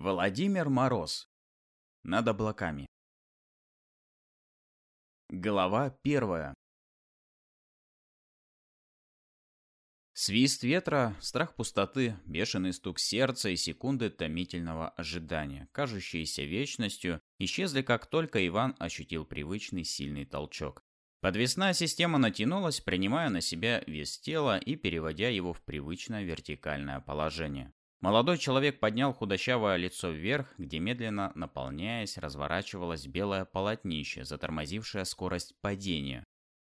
Владимир Мороз. Над облаками. Глава первая. Свист ветра, страх пустоты, бешеный стук сердца и секунды томительного ожидания, кажущиеся вечностью, исчезли, как только Иван ощутил привычный сильный толчок. Подвесная система натянулась, принимая на себя вес тела и переводя его в привычное вертикальное положение. Молодой человек поднял худощавое лицо вверх, где медленно, наполняясь, разворачивалось белое полотнище, затормозившее скорость падения.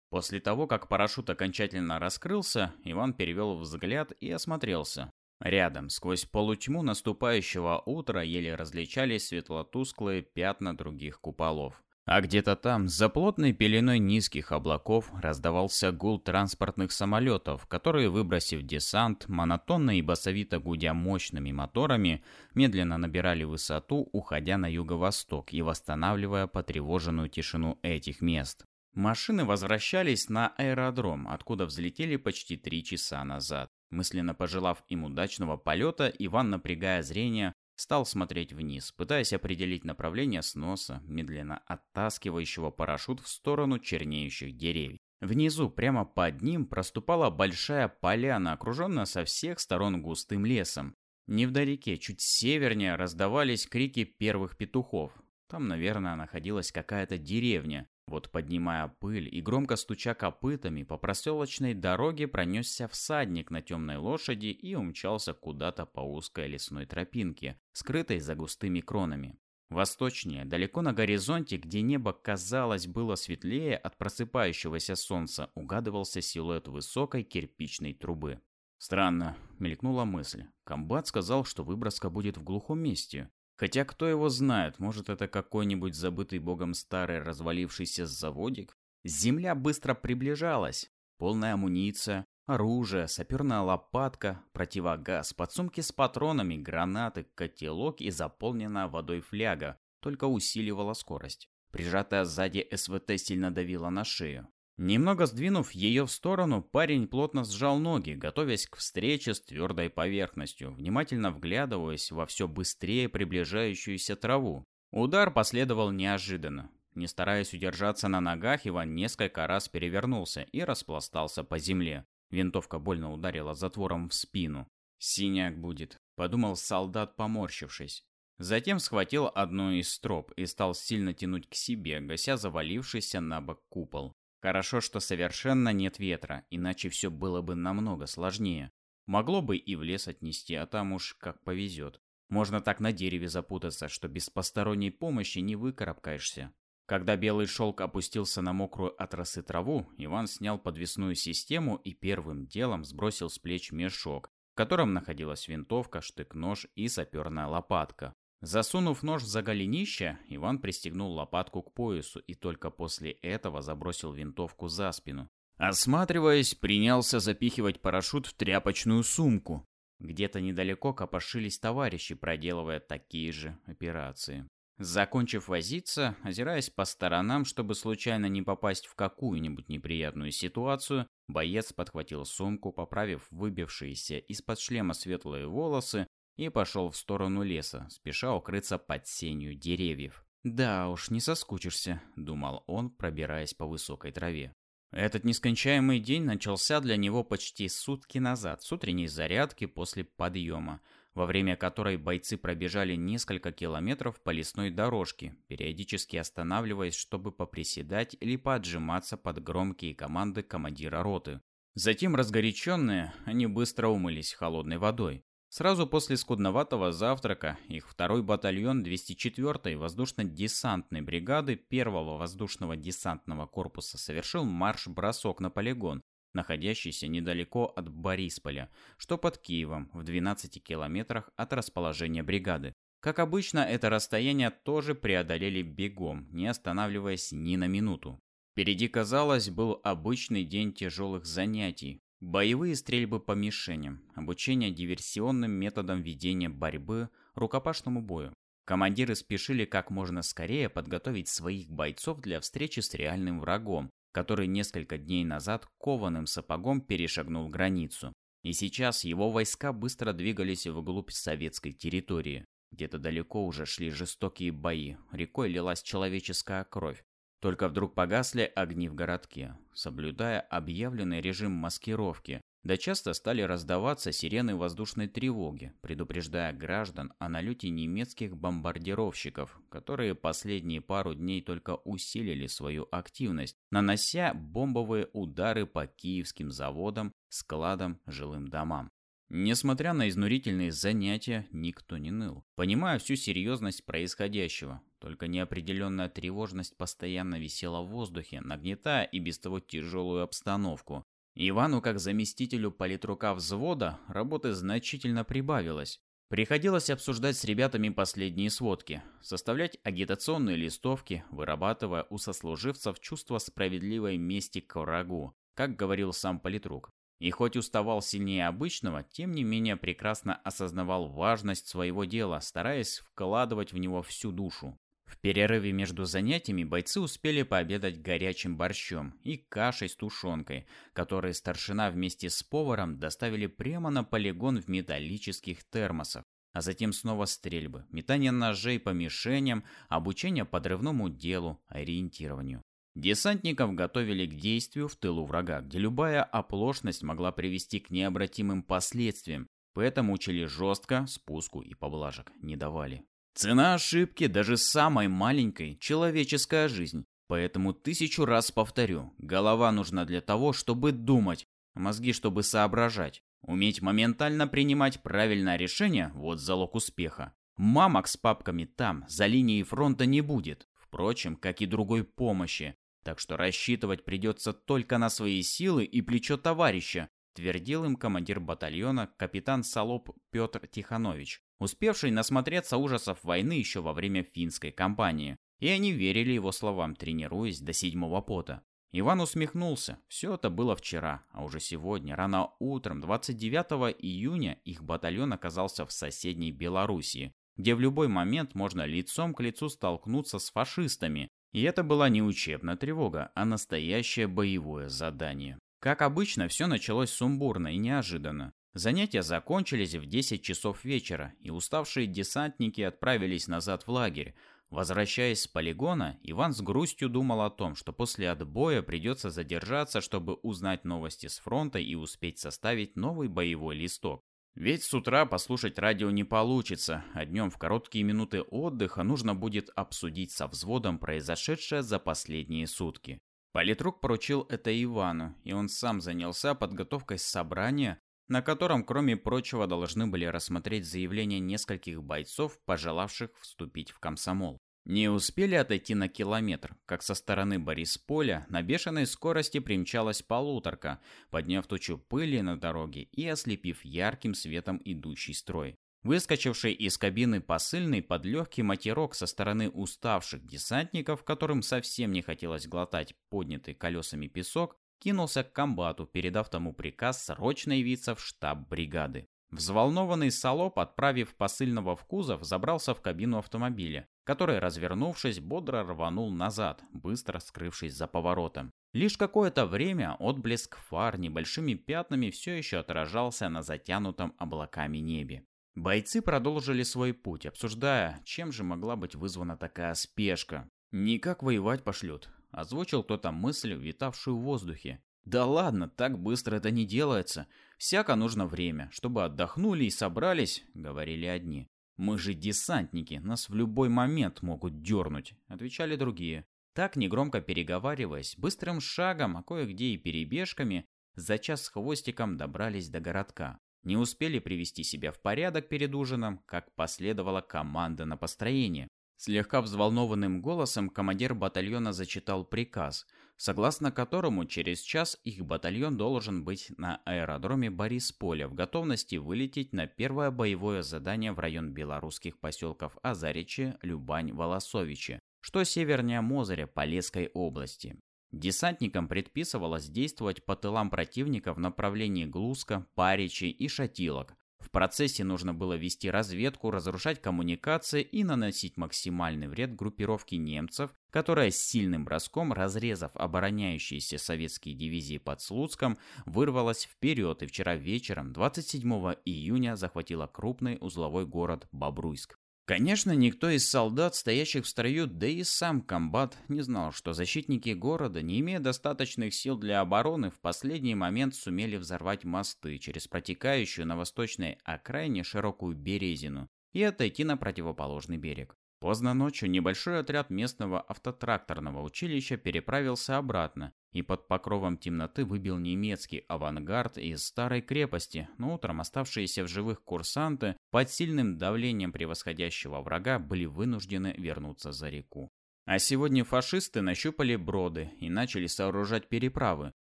После того, как парашют окончательно раскрылся, Иван перевел взгляд и осмотрелся. Рядом, сквозь полутьму наступающего утра, еле различались светло-тусклые пятна других куполов. А где-то там, за плотной пеленой низких облаков, раздавался гул транспортных самолетов, которые, выбросив десант, монотонно и басовито гудя мощными моторами, медленно набирали высоту, уходя на юго-восток и восстанавливая потревоженную тишину этих мест. Машины возвращались на аэродром, откуда взлетели почти три часа назад. Мысленно пожелав им удачного полета, Иван, напрягая зрение, стал смотреть вниз, пытаясь определить направление сноса, медленно оттаскивающего парашют в сторону чернеющих деревьев. Внизу, прямо под ним, проступала большая поляна, окруженная со всех сторон густым лесом. Невдалеке, чуть севернее, раздавались крики первых петухов. Там, наверное, находилась какая-то деревня, вот поднимая пыль и громко стуча копытами, по проселочной дороге пронесся всадник на темной лошади и умчался куда-то по узкой лесной тропинке, скрытой за густыми кронами. Восточнее, далеко на горизонте, где небо, казалось, было светлее от просыпающегося солнца, угадывался силуэт высокой кирпичной трубы. Странно, мелькнула мысль. Комбат сказал, что выброска будет в глухом месте. Хотя кто его знает, может это какой-нибудь забытый богом старый развалившийся заводик? Земля быстро приближалась. Полная амуниция, оружие, саперная лопатка, противогаз, подсумки с патронами, гранаты, котелок и заполненная водой фляга, только усиливала скорость. Прижатая сзади СВТ сильно давила на шею. Немного сдвинув ее в сторону, парень плотно сжал ноги, готовясь к встрече с твердой поверхностью, внимательно вглядываясь во все быстрее приближающуюся траву. Удар последовал неожиданно. Не стараясь удержаться на ногах, Иван несколько раз перевернулся и распластался по земле. Винтовка больно ударила затвором в спину. «Синяк будет», — подумал солдат, поморщившись. Затем схватил одну из строп и стал сильно тянуть к себе, гася завалившийся на бок купол. Хорошо, что совершенно нет ветра, иначе все было бы намного сложнее. Могло бы и в лес отнести, а там уж как повезет. Можно так на дереве запутаться, что без посторонней помощи не выкарабкаешься. Когда белый шелк опустился на мокрую от росы траву, Иван снял подвесную систему и первым делом сбросил с плеч мешок, в котором находилась винтовка, штык-нож и саперная лопатка. Засунув нож за голенище, Иван пристегнул лопатку к поясу и только после этого забросил винтовку за спину. Осматриваясь, принялся запихивать парашют в тряпочную сумку. Где-то недалеко копошились товарищи, проделывая такие же операции. Закончив возиться, озираясь по сторонам, чтобы случайно не попасть в какую-нибудь неприятную ситуацию, боец подхватил сумку, поправив выбившиеся из-под шлема светлые волосы и пошел в сторону леса, спеша укрыться под сенью деревьев. «Да уж, не соскучишься», — думал он, пробираясь по высокой траве. Этот нескончаемый день начался для него почти сутки назад, с утренней зарядки после подъема, во время которой бойцы пробежали несколько километров по лесной дорожке, периодически останавливаясь, чтобы поприседать или поджиматься под громкие команды командира роты. Затем, разгоряченные, они быстро умылись холодной водой. Сразу после скудноватого завтрака их второй батальон 204-й воздушно-десантной бригады первого воздушного десантного корпуса совершил марш-бросок на полигон, находящийся недалеко от Борисполя, что под Киевом, в 12 километрах от расположения бригады. Как обычно, это расстояние тоже преодолели бегом, не останавливаясь ни на минуту. Впереди, казалось, был обычный день тяжелых занятий, Боевые стрельбы по мишеням, обучение диверсионным методам ведения борьбы, рукопашному бою. Командиры спешили как можно скорее подготовить своих бойцов для встречи с реальным врагом, который несколько дней назад кованым сапогом перешагнул границу. И сейчас его войска быстро двигались вглубь советской территории. Где-то далеко уже шли жестокие бои, рекой лилась человеческая кровь. Только вдруг погасли огни в городке, соблюдая объявленный режим маскировки, да часто стали раздаваться сирены воздушной тревоги, предупреждая граждан о налете немецких бомбардировщиков, которые последние пару дней только усилили свою активность, нанося бомбовые удары по киевским заводам, складам, жилым домам. Несмотря на изнурительные занятия, никто не ныл, понимая всю серьезность происходящего. Только неопределенная тревожность постоянно висела в воздухе, нагнетая и без того тяжелую обстановку. Ивану, как заместителю политрука взвода, работы значительно прибавилось. Приходилось обсуждать с ребятами последние сводки, составлять агитационные листовки, вырабатывая у сослуживцев чувство справедливой мести к врагу, как говорил сам политрук. И хоть уставал сильнее обычного, тем не менее прекрасно осознавал важность своего дела, стараясь вкладывать в него всю душу. В перерыве между занятиями бойцы успели пообедать горячим борщом и кашей с тушенкой, которые старшина вместе с поваром доставили прямо на полигон в металлических термосах. А затем снова стрельбы, метание ножей по мишеням, обучение подрывному делу, ориентированию. Десантников готовили к действию в тылу врага, где любая оплошность могла привести к необратимым последствиям, поэтому учили жестко, спуску и поблажек не давали. Цена ошибки, даже самой маленькой, человеческая жизнь. Поэтому тысячу раз повторю, голова нужна для того, чтобы думать, мозги, чтобы соображать. Уметь моментально принимать правильное решение – вот залог успеха. Мамок с папками там, за линией фронта не будет. Впрочем, как и другой помощи. Так что рассчитывать придется только на свои силы и плечо товарища, твердил им командир батальона капитан Солоп Петр Тиханович, успевший насмотреться ужасов войны еще во время финской кампании. И они верили его словам, тренируясь до седьмого пота. Иван усмехнулся. Все это было вчера, а уже сегодня, рано утром, 29 июня, их батальон оказался в соседней Белоруссии, где в любой момент можно лицом к лицу столкнуться с фашистами, и это была не учебная тревога, а настоящее боевое задание. Как обычно, все началось сумбурно и неожиданно. Занятия закончились в 10 часов вечера, и уставшие десантники отправились назад в лагерь. Возвращаясь с полигона, Иван с грустью думал о том, что после отбоя придется задержаться, чтобы узнать новости с фронта и успеть составить новый боевой листок. Ведь с утра послушать радио не получится, а днем в короткие минуты отдыха нужно будет обсудить со взводом произошедшее за последние сутки. Политрук поручил это Ивану, и он сам занялся подготовкой собрания, на котором, кроме прочего, должны были рассмотреть заявления нескольких бойцов, пожелавших вступить в комсомол. Не успели отойти на километр, как со стороны Борисполя на бешеной скорости примчалась полуторка, подняв тучу пыли на дороге и ослепив ярким светом идущий строй. Выскочивший из кабины посыльный под легкий матерок со стороны уставших десантников, которым совсем не хотелось глотать поднятый колесами песок, кинулся к комбату, передав тому приказ срочно явиться в штаб бригады. Взволнованный Солоп, отправив посыльного в кузов, забрался в кабину автомобиля, который, развернувшись, бодро рванул назад, быстро скрывшись за поворотом. Лишь какое-то время отблеск фар небольшими пятнами все еще отражался на затянутом облаками небе. Бойцы продолжили свой путь, обсуждая, чем же могла быть вызвана такая спешка. «Никак воевать пошлют», – озвучил кто-то мысль, витавшую в воздухе. «Да ладно, так быстро это не делается. Всяко нужно время, чтобы отдохнули и собрались», — говорили одни. «Мы же десантники, нас в любой момент могут дернуть», — отвечали другие. Так, негромко переговариваясь, быстрым шагом, а кое-где и перебежками, за час с хвостиком добрались до городка. Не успели привести себя в порядок перед ужином, как последовала команда на построение. Слегка взволнованным голосом командир батальона зачитал приказ, согласно которому через час их батальон должен быть на аэродроме Борисполя в готовности вылететь на первое боевое задание в район белорусских поселков Азаричи, Любань, Волосовичи, что севернее Мозыря Полесской области. Десантникам предписывалось действовать по тылам противника в направлении Глузка, Паричи и Шатилок, в процессе нужно было вести разведку, разрушать коммуникации и наносить максимальный вред группировке немцев, которая с сильным броском, разрезав обороняющиеся советские дивизии под Слуцком, вырвалась вперед и вчера вечером, 27 июня, захватила крупный узловой город Бобруйск. Конечно, никто из солдат, стоящих в строю, да и сам комбат не знал, что защитники города, не имея достаточных сил для обороны, в последний момент сумели взорвать мосты через протекающую на восточной окраине широкую Березину и отойти на противоположный берег. Поздно ночью небольшой отряд местного автотракторного училища переправился обратно и под покровом темноты выбил немецкий авангард из старой крепости, но утром оставшиеся в живых курсанты под сильным давлением превосходящего врага были вынуждены вернуться за реку. А сегодня фашисты нащупали броды и начали сооружать переправы,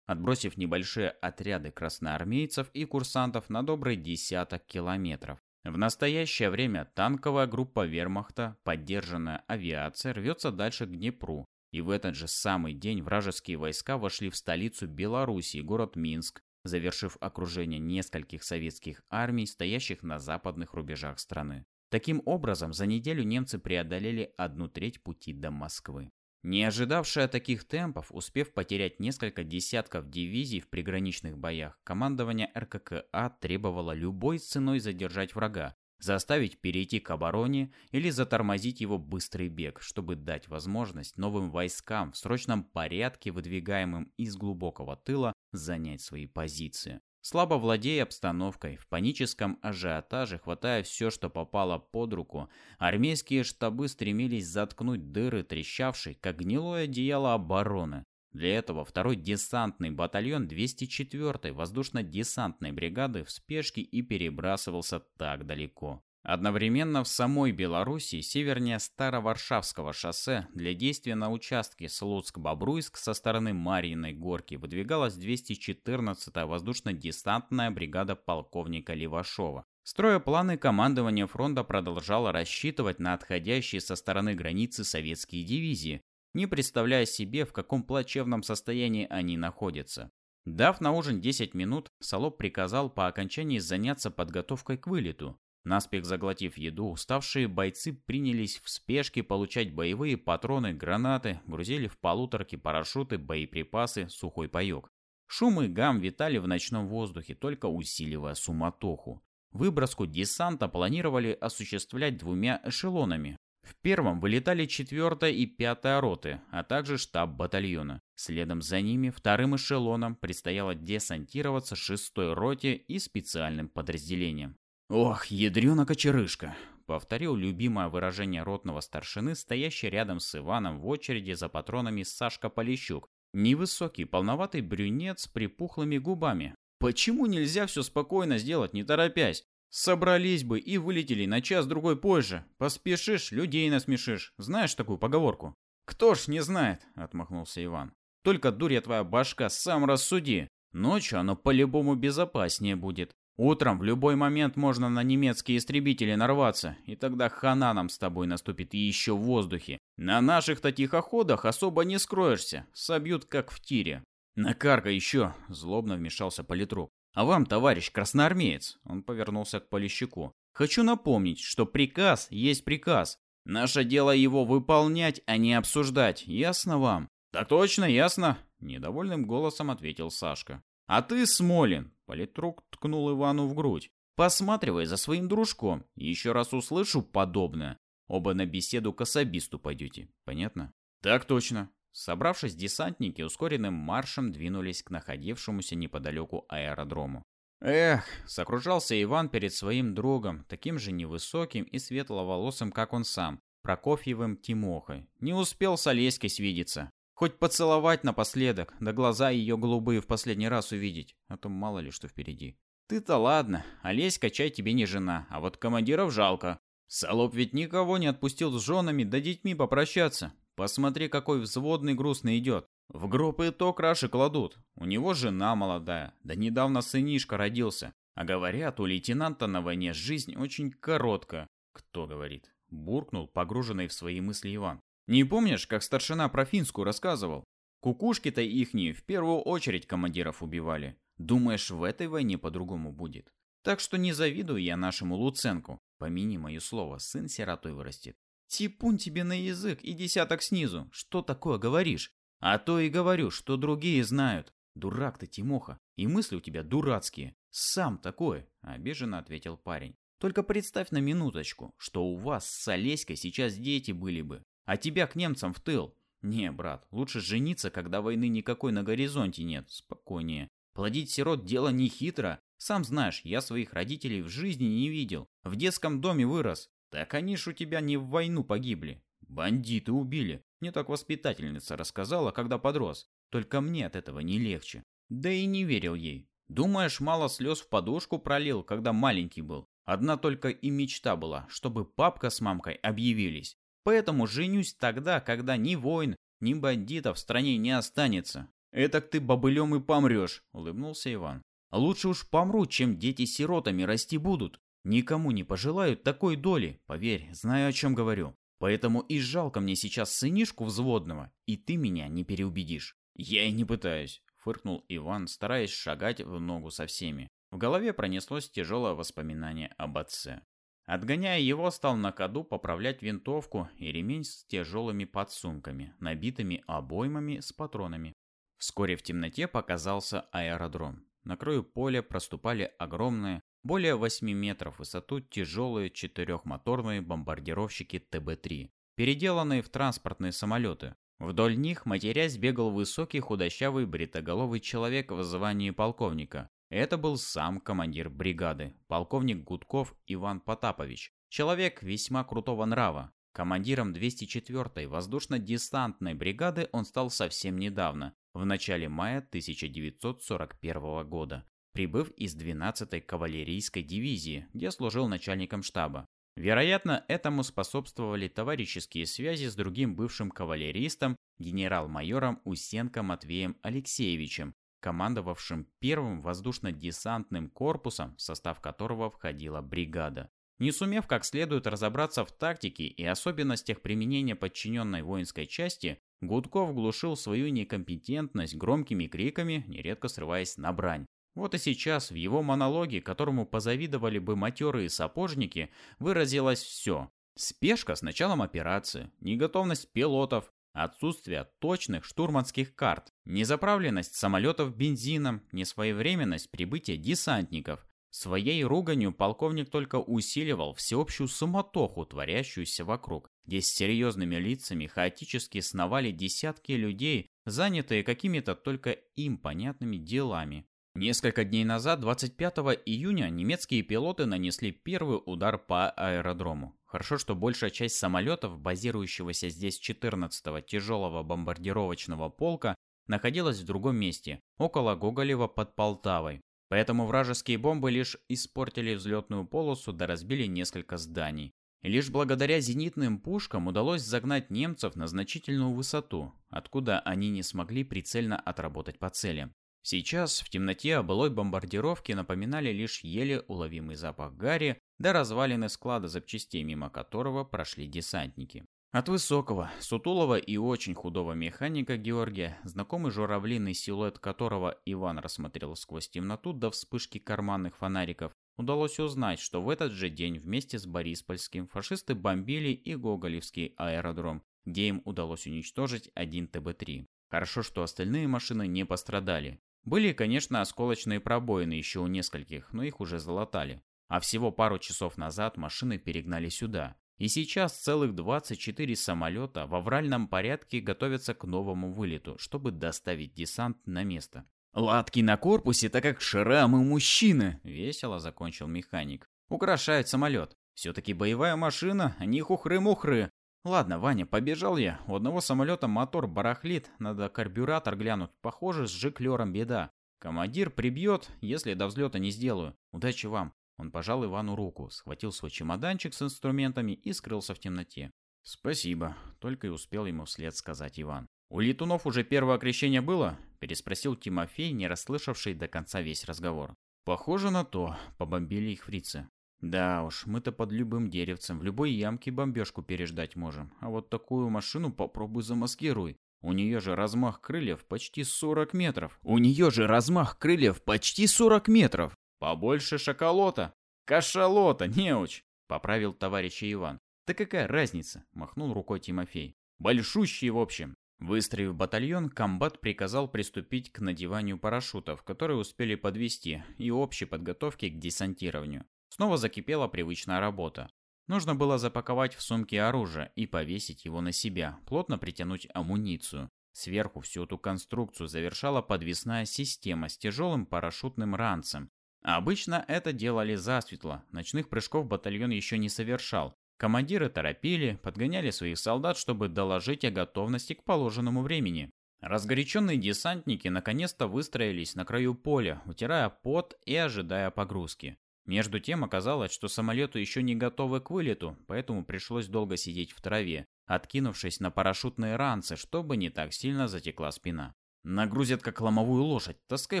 отбросив небольшие отряды красноармейцев и курсантов на добрый десяток километров. В настоящее время танковая группа вермахта, поддержанная авиацией, рвется дальше к Днепру. И в этот же самый день вражеские войска вошли в столицу Белоруссии, город Минск, завершив окружение нескольких советских армий, стоящих на западных рубежах страны. Таким образом, за неделю немцы преодолели одну треть пути до Москвы. Не ожидавшая таких темпов, успев потерять несколько десятков дивизий в приграничных боях, командование РККА требовало любой ценой задержать врага, заставить перейти к обороне или затормозить его быстрый бег, чтобы дать возможность новым войскам в срочном порядке, выдвигаемым из глубокого тыла, занять свои позиции. Слабо владея обстановкой, в паническом ажиотаже, хватая все, что попало под руку, армейские штабы стремились заткнуть дыры, трещавшей, как гнилое одеяло обороны. Для этого второй десантный батальон 204-й воздушно-десантной бригады в спешке и перебрасывался так далеко. Одновременно в самой Белоруссии, севернее Староваршавского шоссе, для действия на участке Слуцк-Бобруйск со стороны Марьиной горки выдвигалась 214-я воздушно-десантная бригада полковника Левашова. Строя планы, командование фронта продолжало рассчитывать на отходящие со стороны границы советские дивизии, не представляя себе, в каком плачевном состоянии они находятся. Дав на ужин 10 минут, Солоп приказал по окончании заняться подготовкой к вылету. Наспех заглотив еду, уставшие бойцы принялись в спешке получать боевые патроны, гранаты, грузили в полуторки парашюты, боеприпасы, сухой паёк. Шум и гам витали в ночном воздухе, только усиливая суматоху. Выброску десанта планировали осуществлять двумя эшелонами. В первом вылетали 4 и 5 роты, а также штаб батальона. Следом за ними вторым эшелоном предстояло десантироваться 6-й роте и специальным подразделениям. «Ох, ядрёна кочерышка!» — повторил любимое выражение ротного старшины, стоящий рядом с Иваном в очереди за патронами Сашка Полищук. Невысокий, полноватый брюнет с припухлыми губами. «Почему нельзя все спокойно сделать, не торопясь? Собрались бы и вылетели на час-другой позже. Поспешишь, людей насмешишь. Знаешь такую поговорку?» «Кто ж не знает?» — отмахнулся Иван. «Только дурья твоя башка, сам рассуди. Ночью оно по-любому безопаснее будет. Утром в любой момент можно на немецкие истребители нарваться, и тогда хана нам с тобой наступит и еще в воздухе. На наших-то тихоходах особо не скроешься, собьют как в тире. Накарка еще, злобно вмешался политрук. А вам, товарищ красноармеец, он повернулся к полищуку. Хочу напомнить, что приказ есть приказ. Наше дело его выполнять, а не обсуждать. Ясно вам? Так точно, ясно, недовольным голосом ответил Сашка. А ты, Смолин, политрук ткнул Ивану в грудь. Посматривай за своим дружком. Еще раз услышу подобное. Оба на беседу к особисту пойдете. Понятно? Так точно. Собравшись, десантники ускоренным маршем двинулись к находившемуся неподалеку аэродрому. Эх, сокружался Иван перед своим другом, таким же невысоким и светловолосым, как он сам, Прокофьевым Тимохой. Не успел с Олеськой свидеться. Хоть поцеловать напоследок, да глаза ее голубые в последний раз увидеть, а то мало ли что впереди. Ты-то ладно, Олеська чай тебе не жена, а вот командиров жалко. Солоп ведь никого не отпустил с женами да детьми попрощаться. Посмотри, какой взводный грустный идет. В гроб и то краши кладут. У него жена молодая, да недавно сынишка родился. А говорят, у лейтенанта на войне жизнь очень короткая. Кто говорит? Буркнул, погруженный в свои мысли Иван. Не помнишь, как старшина про финскую рассказывал? Кукушки-то ихние в первую очередь командиров убивали. Думаешь, в этой войне по-другому будет? Так что не завидую я нашему Луценку. Помяни мое слово, сын сиротой вырастет. Типун тебе на язык и десяток снизу. Что такое говоришь? А то и говорю, что другие знают. Дурак ты, Тимоха, и мысли у тебя дурацкие. Сам такой, обиженно ответил парень. Только представь на минуточку, что у вас с Олеськой сейчас дети были бы, а тебя к немцам в тыл. Не, брат, лучше жениться, когда войны никакой на горизонте нет, спокойнее. Плодить сирот дело не хитро. Сам знаешь, я своих родителей в жизни не видел. В детском доме вырос. Так они ж у тебя не в войну погибли. Бандиты убили. Мне так воспитательница рассказала, когда подрос. Только мне от этого не легче. Да и не верил ей. Думаешь, мало слез в подушку пролил, когда маленький был? Одна только и мечта была, чтобы папка с мамкой объявились. Поэтому женюсь тогда, когда ни войн, ни бандитов в стране не останется. «Этак ты бобылем и помрешь», — улыбнулся Иван. «Лучше уж помру, чем дети сиротами расти будут. Никому не пожелают такой доли, поверь, знаю, о чем говорю. Поэтому и жалко мне сейчас сынишку взводного, и ты меня не переубедишь». «Я и не пытаюсь», — фыркнул Иван, стараясь шагать в ногу со всеми. В голове пронеслось тяжелое воспоминание об отце. Отгоняя его, стал на ходу поправлять винтовку и ремень с тяжелыми подсумками, набитыми обоймами с патронами. Вскоре в темноте показался аэродром. На краю поля проступали огромные, более 8 метров в высоту тяжелые четырехмоторные бомбардировщики ТБ-3, переделанные в транспортные самолеты. Вдоль них, матерясь, бегал высокий худощавый бритоголовый человек в звании полковника, это был сам командир бригады, полковник Гудков Иван Потапович. Человек весьма крутого нрава. Командиром 204-й воздушно-десантной бригады он стал совсем недавно, в начале мая 1941 года, прибыв из 12-й кавалерийской дивизии, где служил начальником штаба. Вероятно, этому способствовали товарищеские связи с другим бывшим кавалеристом, генерал-майором Усенко Матвеем Алексеевичем, командовавшим первым воздушно-десантным корпусом, в состав которого входила бригада. Не сумев как следует разобраться в тактике и особенностях применения подчиненной воинской части, Гудков глушил свою некомпетентность громкими криками, нередко срываясь на брань. Вот и сейчас в его монологе, которому позавидовали бы матерые сапожники, выразилось все. Спешка с началом операции, неготовность пилотов, Отсутствие точных штурманских карт, незаправленность самолетов бензином, несвоевременность прибытия десантников. Своей руганью полковник только усиливал всеобщую суматоху, творящуюся вокруг, где с серьезными лицами хаотически сновали десятки людей, занятые какими-то только им понятными делами. Несколько дней назад, 25 июня, немецкие пилоты нанесли первый удар по аэродрому. Хорошо, что большая часть самолетов, базирующегося здесь 14-го тяжелого бомбардировочного полка, находилась в другом месте, около Гоголева под Полтавой. Поэтому вражеские бомбы лишь испортили взлетную полосу да разбили несколько зданий. И лишь благодаря зенитным пушкам удалось загнать немцев на значительную высоту, откуда они не смогли прицельно отработать по целям. Сейчас в темноте о былой бомбардировке напоминали лишь еле уловимый запах гари да развалины склада запчастей, мимо которого прошли десантники. От высокого, сутулого и очень худого механика Георгия, знакомый журавлиный силуэт которого Иван рассмотрел сквозь темноту до вспышки карманных фонариков, удалось узнать, что в этот же день вместе с Бориспольским фашисты бомбили и Гоголевский аэродром, где им удалось уничтожить один ТБ-3. Хорошо, что остальные машины не пострадали. Были, конечно, осколочные пробоины еще у нескольких, но их уже залатали. А всего пару часов назад машины перегнали сюда. И сейчас целых 24 самолета в авральном порядке готовятся к новому вылету, чтобы доставить десант на место. «Латки на корпусе, так как шрамы мужчины!» – весело закончил механик. «Украшают самолет. Все-таки боевая машина, а не хухры-мухры. Ладно, Ваня, побежал я. У одного самолета мотор барахлит, надо карбюратор глянуть. Похоже, с жиклером беда. Командир прибьет, если до взлета не сделаю. Удачи вам. Он пожал Ивану руку, схватил свой чемоданчик с инструментами и скрылся в темноте. «Спасибо», — только и успел ему вслед сказать Иван. «У летунов уже первое окрещение было?» — переспросил Тимофей, не расслышавший до конца весь разговор. «Похоже на то. Побомбили их фрицы». «Да уж, мы-то под любым деревцем в любой ямке бомбежку переждать можем. А вот такую машину попробуй замаскируй. У нее же размах крыльев почти 40 метров. У нее же размах крыльев почти 40 метров. Побольше шоколота. Кашалота, неуч, поправил товарища Иван. Да какая разница, махнул рукой Тимофей. Большущий в общем. Выстроив батальон, комбат приказал приступить к надеванию парашютов, которые успели подвести, и общей подготовке к десантированию. Снова закипела привычная работа. Нужно было запаковать в сумки оружие и повесить его на себя, плотно притянуть амуницию. Сверху всю эту конструкцию завершала подвесная система с тяжелым парашютным ранцем. обычно это делали засветло, ночных прыжков батальон еще не совершал. Командиры торопили, подгоняли своих солдат, чтобы доложить о готовности к положенному времени. Разгоряченные десантники наконец-то выстроились на краю поля, утирая пот и ожидая погрузки. Между тем оказалось, что самолеты еще не готовы к вылету, поэтому пришлось долго сидеть в траве, откинувшись на парашютные ранцы, чтобы не так сильно затекла спина. «Нагрузят как ломовую лошадь, таскай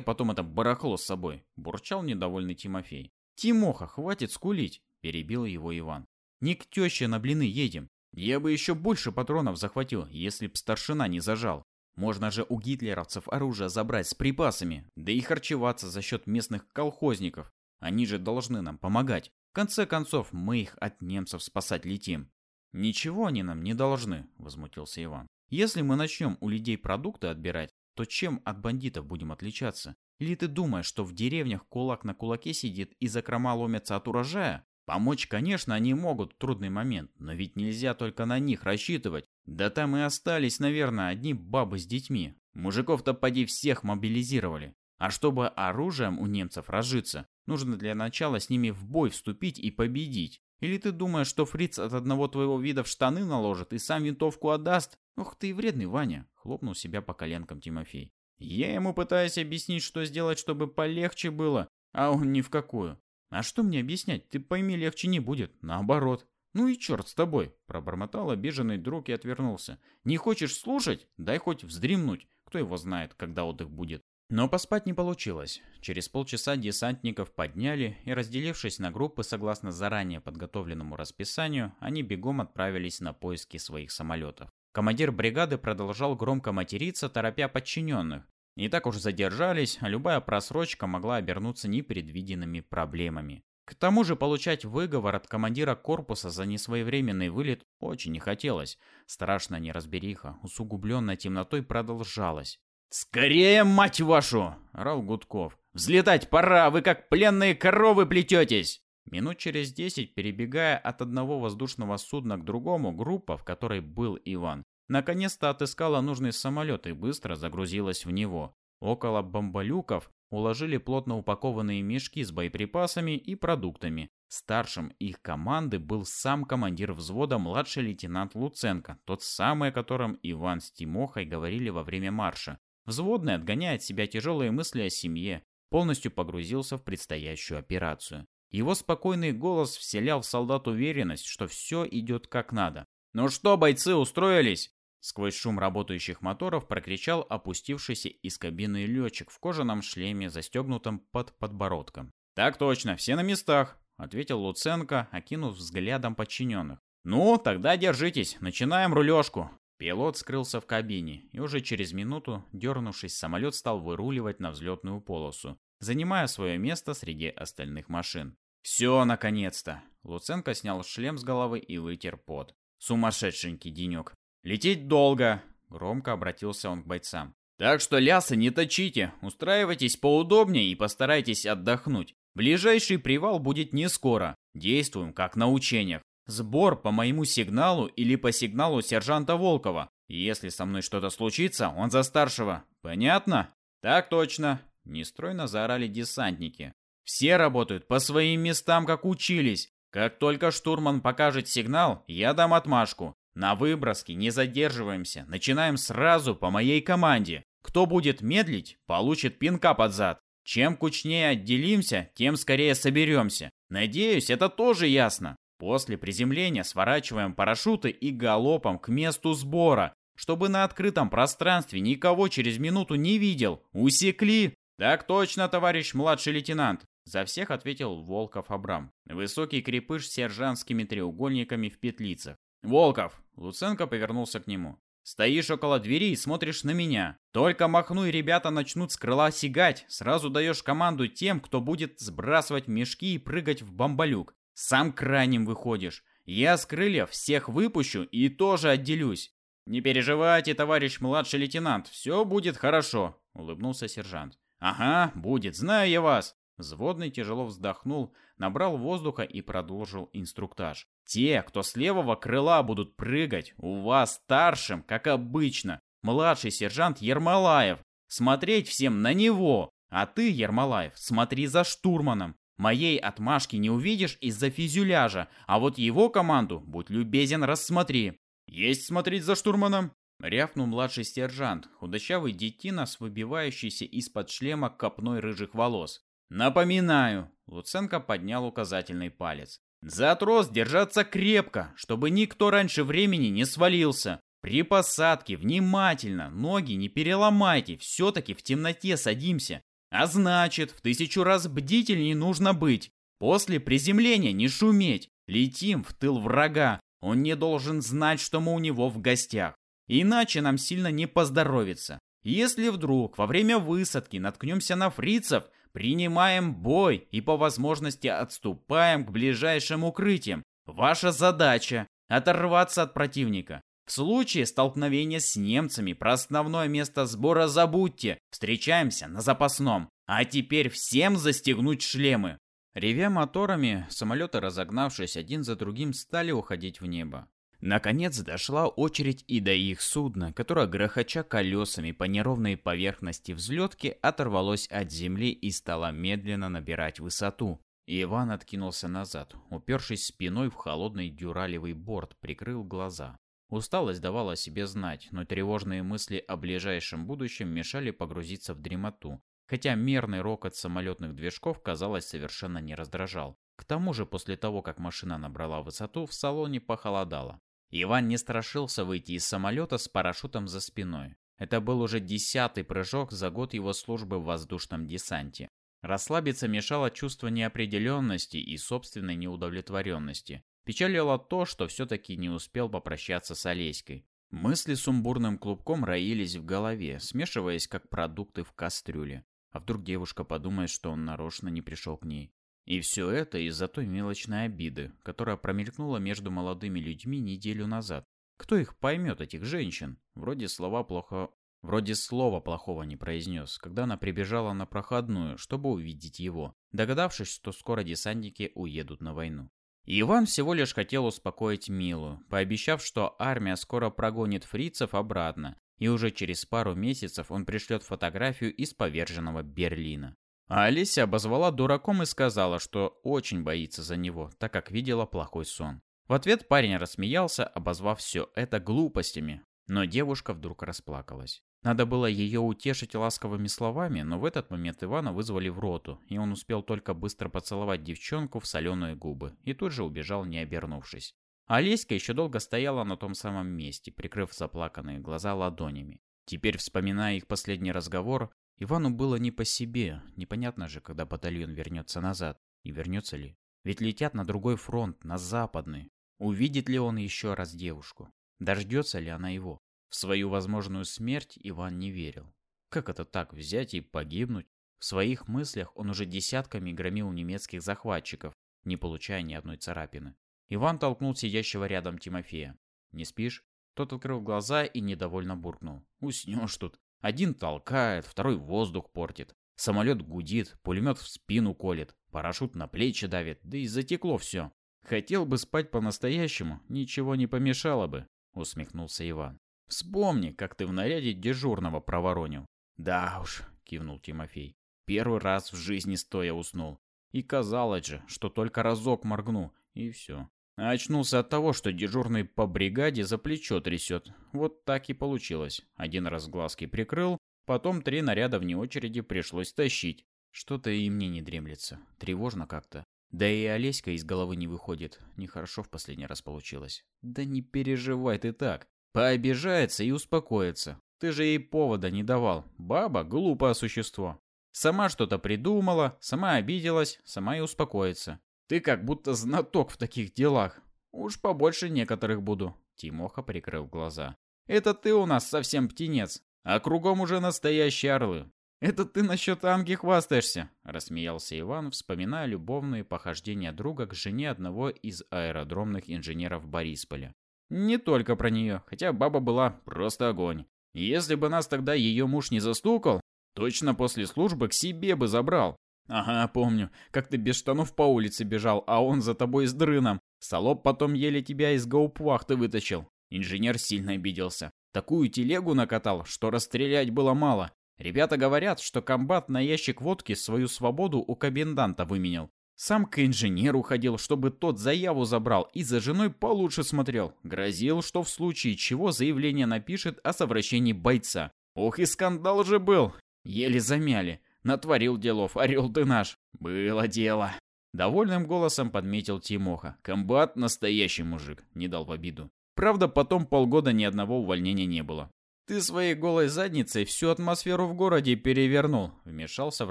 потом это барахло с собой», – бурчал недовольный Тимофей. «Тимоха, хватит скулить», – перебил его Иван. «Не к теще на блины едем. Я бы еще больше патронов захватил, если б старшина не зажал. Можно же у гитлеровцев оружие забрать с припасами, да и харчеваться за счет местных колхозников. Они же должны нам помогать. В конце концов, мы их от немцев спасать летим. Ничего они нам не должны, возмутился Иван. Если мы начнем у людей продукты отбирать, то чем от бандитов будем отличаться? Или ты думаешь, что в деревнях кулак на кулаке сидит и закрома ломятся от урожая? Помочь, конечно, они могут в трудный момент, но ведь нельзя только на них рассчитывать. Да там и остались, наверное, одни бабы с детьми. Мужиков-то поди всех мобилизировали. А чтобы оружием у немцев разжиться, нужно для начала с ними в бой вступить и победить. Или ты думаешь, что фриц от одного твоего вида в штаны наложит и сам винтовку отдаст? Ух ты вредный, Ваня!» — хлопнул себя по коленкам Тимофей. «Я ему пытаюсь объяснить, что сделать, чтобы полегче было, а он ни в какую. А что мне объяснять? Ты пойми, легче не будет. Наоборот. Ну и черт с тобой!» — пробормотал обиженный друг и отвернулся. «Не хочешь слушать? Дай хоть вздремнуть. Кто его знает, когда отдых будет. Но поспать не получилось. Через полчаса десантников подняли, и разделившись на группы согласно заранее подготовленному расписанию, они бегом отправились на поиски своих самолетов. Командир бригады продолжал громко материться, торопя подчиненных. Не так уж задержались, а любая просрочка могла обернуться непредвиденными проблемами. К тому же получать выговор от командира корпуса за несвоевременный вылет очень не хотелось. Страшная неразбериха, усугубленная темнотой, продолжалась. «Скорее, мать вашу!» – орал Гудков. «Взлетать пора, вы как пленные коровы плететесь!» Минут через десять, перебегая от одного воздушного судна к другому, группа, в которой был Иван, наконец-то отыскала нужный самолет и быстро загрузилась в него. Около бомболюков уложили плотно упакованные мешки с боеприпасами и продуктами. Старшим их команды был сам командир взвода младший лейтенант Луценко, тот самый, о котором Иван с Тимохой говорили во время марша. Взводный, отгоняя от себя тяжелые мысли о семье, полностью погрузился в предстоящую операцию. Его спокойный голос вселял в солдат уверенность, что все идет как надо. «Ну что, бойцы, устроились?» Сквозь шум работающих моторов прокричал опустившийся из кабины летчик в кожаном шлеме, застегнутом под подбородком. «Так точно, все на местах», — ответил Луценко, окинув взглядом подчиненных. «Ну, тогда держитесь, начинаем рулежку. Пилот скрылся в кабине, и уже через минуту, дернувшись, самолет стал выруливать на взлетную полосу, занимая свое место среди остальных машин. «Все, наконец-то!» Луценко снял шлем с головы и вытер пот. «Сумасшедшенький денек! Лететь долго!» Громко обратился он к бойцам. «Так что лясы не точите, устраивайтесь поудобнее и постарайтесь отдохнуть. Ближайший привал будет не скоро. Действуем, как на учениях. Сбор по моему сигналу или по сигналу сержанта Волкова. Если со мной что-то случится, он за старшего. Понятно? Так точно. Нестройно заорали десантники. Все работают по своим местам, как учились. Как только штурман покажет сигнал, я дам отмашку. На выброске не задерживаемся. Начинаем сразу по моей команде. Кто будет медлить, получит пинка под зад. Чем кучнее отделимся, тем скорее соберемся. Надеюсь, это тоже ясно. После приземления сворачиваем парашюты и галопом к месту сбора, чтобы на открытом пространстве никого через минуту не видел. Усекли? Так точно, товарищ младший лейтенант. За всех ответил Волков Абрам. Высокий крепыш с сержантскими треугольниками в петлицах. «Волков!» Луценко повернулся к нему. «Стоишь около двери и смотришь на меня. Только махну, и ребята начнут с крыла сигать. Сразу даешь команду тем, кто будет сбрасывать мешки и прыгать в бомболюк. Сам крайним выходишь. Я с крыльев всех выпущу и тоже отделюсь. Не переживайте, товарищ младший лейтенант, все будет хорошо, улыбнулся сержант. Ага, будет, знаю я вас. Взводный тяжело вздохнул, набрал воздуха и продолжил инструктаж. «Те, кто с левого крыла будут прыгать, у вас старшим, как обычно, младший сержант Ермолаев. Смотреть всем на него, а ты, Ермолаев, смотри за штурманом. Моей отмашки не увидишь из-за фюзеляжа, а вот его команду, будь любезен, рассмотри. Есть смотреть за штурманом? Рявкнул младший сержант, худощавый детина с выбивающейся из-под шлема копной рыжих волос. «Напоминаю!» Луценко поднял указательный палец. «За трос держаться крепко, чтобы никто раньше времени не свалился. При посадке внимательно, ноги не переломайте, все-таки в темноте садимся. А значит, в тысячу раз бдительней нужно быть. После приземления не шуметь. Летим в тыл врага. Он не должен знать, что мы у него в гостях. Иначе нам сильно не поздоровится. Если вдруг во время высадки наткнемся на фрицев, принимаем бой и по возможности отступаем к ближайшим укрытиям. Ваша задача – оторваться от противника. В случае столкновения с немцами про основное место сбора забудьте. Встречаемся на запасном. А теперь всем застегнуть шлемы. Ревя моторами, самолеты, разогнавшись один за другим, стали уходить в небо. Наконец дошла очередь и до их судна, которое, грохоча колесами по неровной поверхности взлетки, оторвалось от земли и стало медленно набирать высоту. Иван откинулся назад, упершись спиной в холодный дюралевый борт, прикрыл глаза. Усталость давала о себе знать, но тревожные мысли о ближайшем будущем мешали погрузиться в дремоту, хотя мерный рокот самолетных движков, казалось, совершенно не раздражал. К тому же, после того, как машина набрала высоту, в салоне похолодало. Иван не страшился выйти из самолета с парашютом за спиной. Это был уже десятый прыжок за год его службы в воздушном десанте. Расслабиться мешало чувство неопределенности и собственной неудовлетворенности. Печалило то, что все-таки не успел попрощаться с Олеськой. Мысли сумбурным клубком роились в голове, смешиваясь как продукты в кастрюле. А вдруг девушка подумает, что он нарочно не пришел к ней? И все это из-за той мелочной обиды, которая промелькнула между молодыми людьми неделю назад. Кто их поймет, этих женщин? Вроде слова плохо... Вроде слова плохого не произнес, когда она прибежала на проходную, чтобы увидеть его, догадавшись, что скоро десантники уедут на войну. Иван всего лишь хотел успокоить Милу, пообещав, что армия скоро прогонит фрицев обратно, и уже через пару месяцев он пришлет фотографию из поверженного Берлина. А Олеся обозвала дураком и сказала, что очень боится за него, так как видела плохой сон. В ответ парень рассмеялся, обозвав все это глупостями, но девушка вдруг расплакалась. Надо было ее утешить ласковыми словами, но в этот момент Ивана вызвали в роту, и он успел только быстро поцеловать девчонку в соленые губы и тут же убежал, не обернувшись. Олеська еще долго стояла на том самом месте, прикрыв заплаканные глаза ладонями. Теперь, вспоминая их последний разговор, Ивану было не по себе. Непонятно же, когда батальон вернется назад. И вернется ли? Ведь летят на другой фронт, на западный. Увидит ли он еще раз девушку? Дождется ли она его? В свою возможную смерть Иван не верил. Как это так, взять и погибнуть? В своих мыслях он уже десятками громил немецких захватчиков, не получая ни одной царапины. Иван толкнул сидящего рядом Тимофея. «Не спишь?» Тот открыл глаза и недовольно буркнул. «Уснешь тут. Один толкает, второй воздух портит. Самолет гудит, пулемет в спину колет, парашют на плечи давит, да и затекло все. Хотел бы спать по-настоящему, ничего не помешало бы», усмехнулся Иван. Вспомни, как ты в наряде дежурного проворонил. Да уж, кивнул Тимофей. Первый раз в жизни стоя уснул. И казалось же, что только разок моргну, и все. Очнулся от того, что дежурный по бригаде за плечо трясет. Вот так и получилось. Один раз глазки прикрыл, потом три наряда вне очереди пришлось тащить. Что-то и мне не дремлется. Тревожно как-то. Да и Олеська из головы не выходит. Нехорошо в последний раз получилось. Да не переживай ты так. Пообижается и успокоится. Ты же ей повода не давал. Баба – глупое существо. Сама что-то придумала, сама обиделась, сама и успокоится. Ты как будто знаток в таких делах. Уж побольше некоторых буду. Тимоха прикрыл глаза. Это ты у нас совсем птенец, а кругом уже настоящие орлы. Это ты насчет Анги хвастаешься, рассмеялся Иван, вспоминая любовные похождения друга к жене одного из аэродромных инженеров Борисполя. Не только про нее, хотя баба была просто огонь. Если бы нас тогда ее муж не застукал, точно после службы к себе бы забрал. Ага, помню, как ты без штанов по улице бежал, а он за тобой с дрыном. Солоб потом еле тебя из гауптвахты вытащил. Инженер сильно обиделся. Такую телегу накатал, что расстрелять было мало. Ребята говорят, что комбат на ящик водки свою свободу у коменданта выменял. Сам к инженеру ходил, чтобы тот заяву забрал и за женой получше смотрел. Грозил, что в случае чего заявление напишет о совращении бойца. Ох и скандал же был. Еле замяли. Натворил делов, орел ты наш. Было дело. Довольным голосом подметил Тимоха. Комбат настоящий мужик, не дал в обиду. Правда, потом полгода ни одного увольнения не было. «Ты своей голой задницей всю атмосферу в городе перевернул», — вмешался в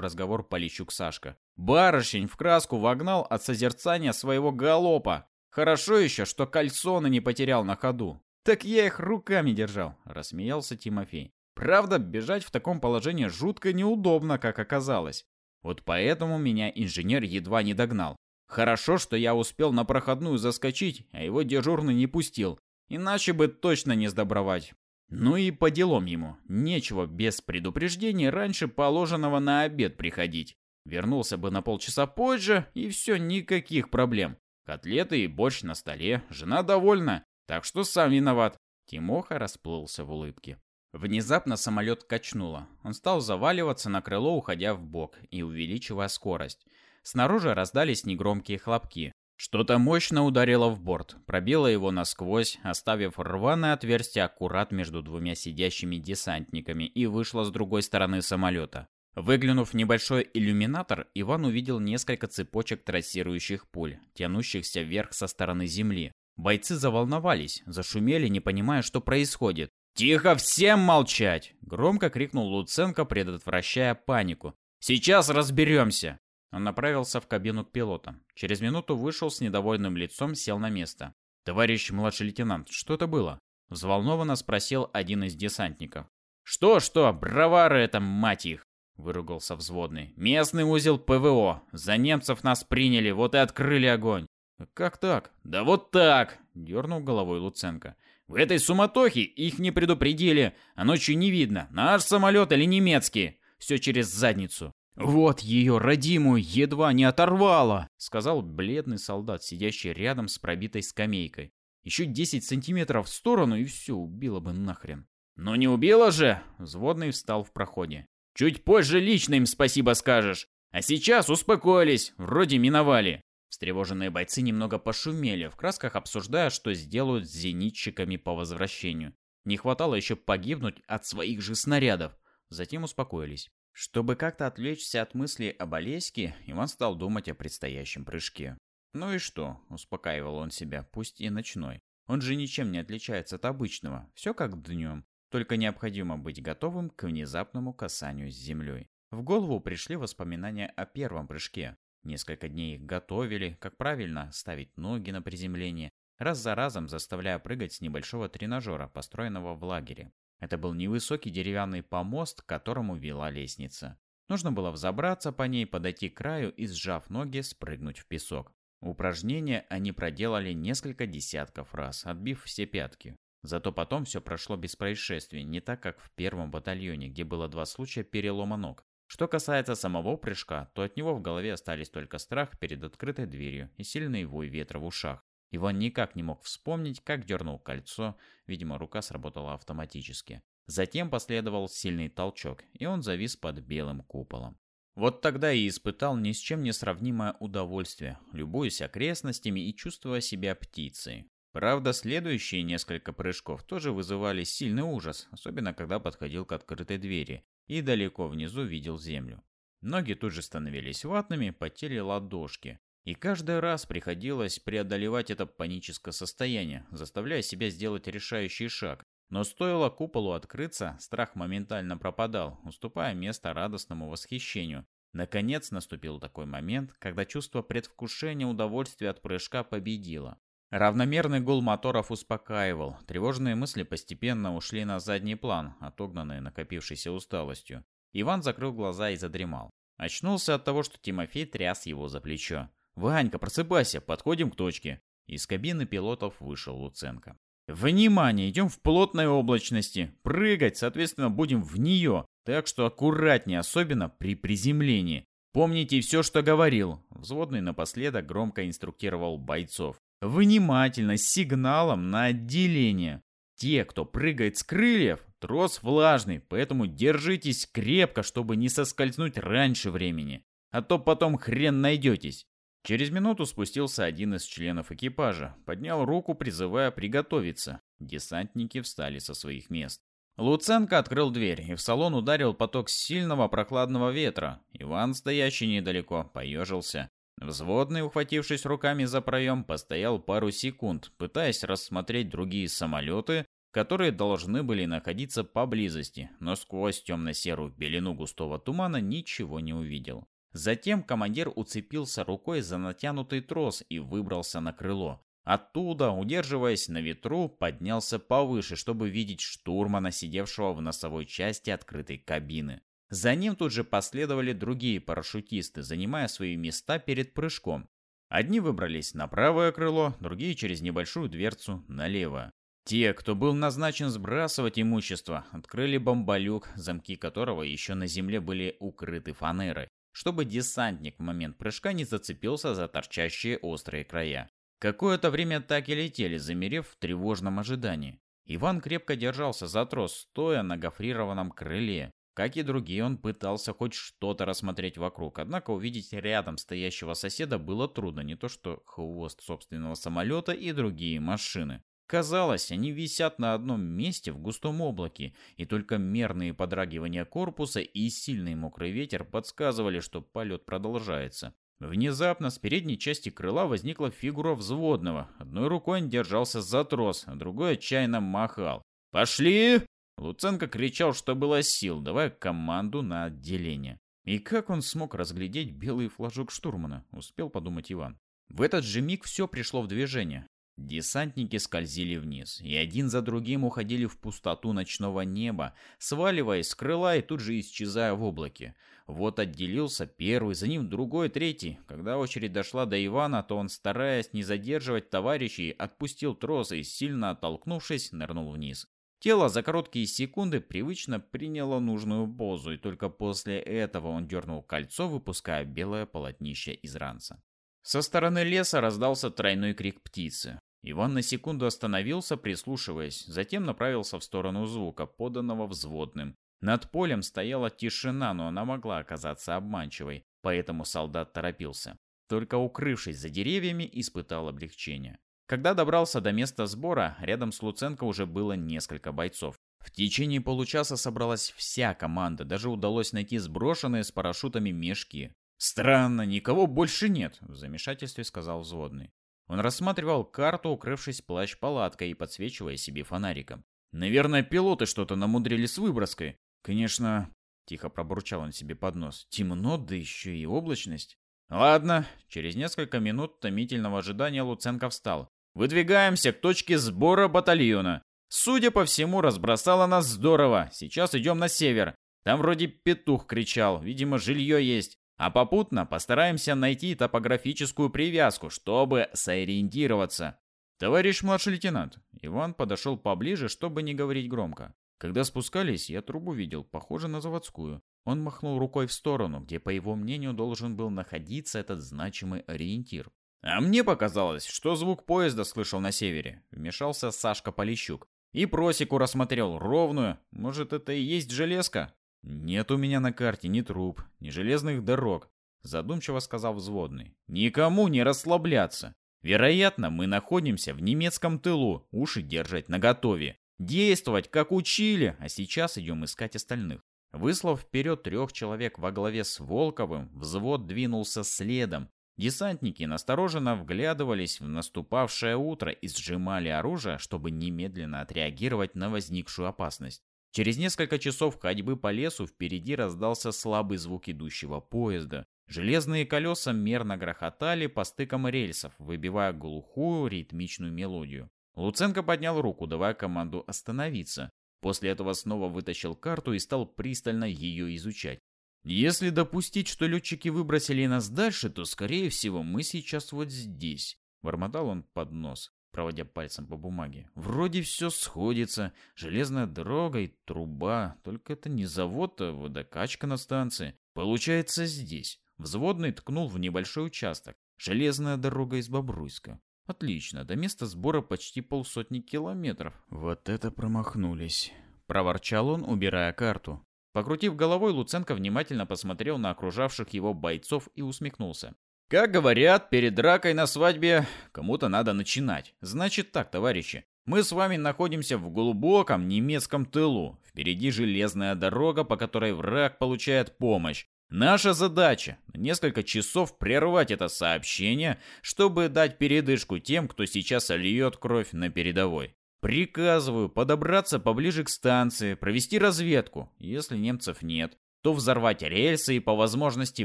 разговор Полищук Сашка. «Барышень в краску вогнал от созерцания своего галопа. Хорошо еще, что кальсоны не потерял на ходу. Так я их руками держал», — рассмеялся Тимофей. «Правда, бежать в таком положении жутко неудобно, как оказалось. Вот поэтому меня инженер едва не догнал. Хорошо, что я успел на проходную заскочить, а его дежурный не пустил. Иначе бы точно не сдобровать. Ну и по делам ему. Нечего без предупреждения раньше положенного на обед приходить. Вернулся бы на полчаса позже, и все, никаких проблем. Котлеты и борщ на столе, жена довольна, так что сам виноват. Тимоха расплылся в улыбке. Внезапно самолет качнуло. Он стал заваливаться на крыло, уходя в бок и увеличивая скорость. Снаружи раздались негромкие хлопки. Что-то мощно ударило в борт, пробило его насквозь, оставив рваное отверстие аккурат между двумя сидящими десантниками и вышло с другой стороны самолета. Выглянув в небольшой иллюминатор, Иван увидел несколько цепочек трассирующих пуль, тянущихся вверх со стороны земли. Бойцы заволновались, зашумели, не понимая, что происходит. «Тихо, всем молчать!» – громко крикнул Луценко, предотвращая панику. «Сейчас разберемся!» Он направился в кабину к пилотам. Через минуту вышел с недовольным лицом, сел на место. «Товарищ младший лейтенант, что это было?» Взволнованно спросил один из десантников. «Что-что, бравары это, мать их!» Выругался взводный. «Местный узел ПВО. За немцев нас приняли, вот и открыли огонь». «Как так?» «Да вот так!» Дернул головой Луценко. «В этой суматохе их не предупредили, а ночью не видно, наш самолет или немецкий. Все через задницу. «Вот ее родимую едва не оторвало!» — сказал бледный солдат, сидящий рядом с пробитой скамейкой. «Еще 10 сантиметров в сторону, и все, убило бы нахрен». «Но не убило же!» — взводный встал в проходе. «Чуть позже лично им спасибо скажешь. А сейчас успокоились, вроде миновали». Встревоженные бойцы немного пошумели, в красках обсуждая, что сделают с зенитчиками по возвращению. Не хватало еще погибнуть от своих же снарядов. Затем успокоились. Чтобы как-то отвлечься от мысли об Олеське, Иван стал думать о предстоящем прыжке. Ну и что, успокаивал он себя, пусть и ночной. Он же ничем не отличается от обычного, все как днем. Только необходимо быть готовым к внезапному касанию с землей. В голову пришли воспоминания о первом прыжке. Несколько дней их готовили, как правильно ставить ноги на приземление, раз за разом заставляя прыгать с небольшого тренажера, построенного в лагере. Это был невысокий деревянный помост, к которому вела лестница. Нужно было взобраться по ней, подойти к краю и, сжав ноги, спрыгнуть в песок. Упражнения они проделали несколько десятков раз, отбив все пятки. Зато потом все прошло без происшествий, не так как в первом батальоне, где было два случая перелома ног. Что касается самого прыжка, то от него в голове остались только страх перед открытой дверью и сильный вой ветра в ушах. Иван никак не мог вспомнить, как дернул кольцо, видимо, рука сработала автоматически. Затем последовал сильный толчок, и он завис под белым куполом. Вот тогда и испытал ни с чем не сравнимое удовольствие, любуясь окрестностями и чувствуя себя птицей. Правда, следующие несколько прыжков тоже вызывали сильный ужас, особенно когда подходил к открытой двери и далеко внизу видел землю. Ноги тут же становились ватными, потели ладошки. И каждый раз приходилось преодолевать это паническое состояние, заставляя себя сделать решающий шаг. Но стоило куполу открыться, страх моментально пропадал, уступая место радостному восхищению. Наконец наступил такой момент, когда чувство предвкушения удовольствия от прыжка победило. Равномерный гул моторов успокаивал, тревожные мысли постепенно ушли на задний план, отогнанные накопившейся усталостью. Иван закрыл глаза и задремал. Очнулся от того, что Тимофей тряс его за плечо. «Ванька, просыпайся, подходим к точке». Из кабины пилотов вышел Луценко. «Внимание, идем в плотной облачности. Прыгать, соответственно, будем в нее. Так что аккуратнее, особенно при приземлении. Помните все, что говорил!» Взводный напоследок громко инструктировал бойцов. «Внимательно, с сигналом на отделение. Те, кто прыгает с крыльев, трос влажный, поэтому держитесь крепко, чтобы не соскользнуть раньше времени. А то потом хрен найдетесь. Через минуту спустился один из членов экипажа, поднял руку, призывая приготовиться. Десантники встали со своих мест. Луценко открыл дверь, и в салон ударил поток сильного прохладного ветра. Иван, стоящий недалеко, поежился. Взводный, ухватившись руками за проем, постоял пару секунд, пытаясь рассмотреть другие самолеты, которые должны были находиться поблизости, но сквозь темно-серую белину густого тумана ничего не увидел. Затем командир уцепился рукой за натянутый трос и выбрался на крыло. Оттуда, удерживаясь на ветру, поднялся повыше, чтобы видеть штурмана, сидевшего в носовой части открытой кабины. За ним тут же последовали другие парашютисты, занимая свои места перед прыжком. Одни выбрались на правое крыло, другие через небольшую дверцу налево. Те, кто был назначен сбрасывать имущество, открыли бомболюк, замки которого еще на земле были укрыты фанерой, чтобы десантник в момент прыжка не зацепился за торчащие острые края. Какое-то время так и летели, замерев в тревожном ожидании. Иван крепко держался за трос, стоя на гофрированном крыле. Как и другие, он пытался хоть что-то рассмотреть вокруг, однако увидеть рядом стоящего соседа было трудно, не то что хвост собственного самолета и другие машины. Казалось, они висят на одном месте в густом облаке, и только мерные подрагивания корпуса и сильный мокрый ветер подсказывали, что полет продолжается. Внезапно с передней части крыла возникла фигура взводного. Одной рукой он держался за трос, а другой отчаянно махал. «Пошли!» Луценко кричал, что было сил, давая команду на отделение. И как он смог разглядеть белый флажок штурмана, успел подумать Иван. В этот же миг все пришло в движение. Десантники скользили вниз, и один за другим уходили в пустоту ночного неба, сваливаясь с крыла и тут же исчезая в облаке. Вот отделился первый, за ним другой, третий. Когда очередь дошла до Ивана, то он, стараясь не задерживать товарищей, отпустил трос и, сильно оттолкнувшись, нырнул вниз. Тело за короткие секунды привычно приняло нужную позу, и только после этого он дернул кольцо, выпуская белое полотнище из ранца. Со стороны леса раздался тройной крик птицы. Иван на секунду остановился, прислушиваясь, затем направился в сторону звука, поданного взводным. Над полем стояла тишина, но она могла оказаться обманчивой, поэтому солдат торопился. Только укрывшись за деревьями, испытал облегчение. Когда добрался до места сбора, рядом с Луценко уже было несколько бойцов. В течение получаса собралась вся команда, даже удалось найти сброшенные с парашютами мешки. «Странно, никого больше нет», — в замешательстве сказал взводный. Он рассматривал карту, укрывшись плащ-палаткой и подсвечивая себе фонариком. «Наверное, пилоты что-то намудрили с выброской. Конечно...» — тихо пробурчал он себе под нос. «Темно, да еще и облачность». «Ладно». Через несколько минут томительного ожидания Луценко встал. Выдвигаемся к точке сбора батальона. Судя по всему, разбросало нас здорово. Сейчас идем на север. Там вроде петух кричал, видимо, жилье есть. А попутно постараемся найти топографическую привязку, чтобы сориентироваться. Товарищ младший лейтенант, Иван подошел поближе, чтобы не говорить громко. Когда спускались, я трубу видел, похоже на заводскую. Он махнул рукой в сторону, где, по его мнению, должен был находиться этот значимый ориентир. А мне показалось, что звук поезда слышал на севере. Вмешался Сашка Полищук. И просеку рассмотрел ровную. Может, это и есть железка? Нет у меня на карте ни труб, ни железных дорог. Задумчиво сказал взводный. Никому не расслабляться. Вероятно, мы находимся в немецком тылу, уши держать наготове. Действовать, как учили, а сейчас идем искать остальных. Выслав вперед трех человек во главе с Волковым, взвод двинулся следом, Десантники настороженно вглядывались в наступавшее утро и сжимали оружие, чтобы немедленно отреагировать на возникшую опасность. Через несколько часов ходьбы по лесу впереди раздался слабый звук идущего поезда. Железные колеса мерно грохотали по стыкам рельсов, выбивая глухую ритмичную мелодию. Луценко поднял руку, давая команду остановиться. После этого снова вытащил карту и стал пристально ее изучать. Если допустить, что летчики выбросили нас дальше, то, скорее всего, мы сейчас вот здесь. Бормотал он под нос, проводя пальцем по бумаге. Вроде все сходится. Железная дорога и труба. Только это не завод, а водокачка на станции. Получается здесь. Взводный ткнул в небольшой участок. Железная дорога из Бобруйска. Отлично, до места сбора почти полсотни километров. Вот это промахнулись. Проворчал он, убирая карту. Покрутив головой, Луценко внимательно посмотрел на окружавших его бойцов и усмехнулся. Как говорят, перед дракой на свадьбе кому-то надо начинать. Значит так, товарищи. Мы с вами находимся в глубоком немецком тылу. Впереди железная дорога, по которой враг получает помощь. Наша задача – несколько часов прервать это сообщение, чтобы дать передышку тем, кто сейчас льет кровь на передовой. Приказываю подобраться поближе к станции, провести разведку. Если немцев нет, то взорвать рельсы и по возможности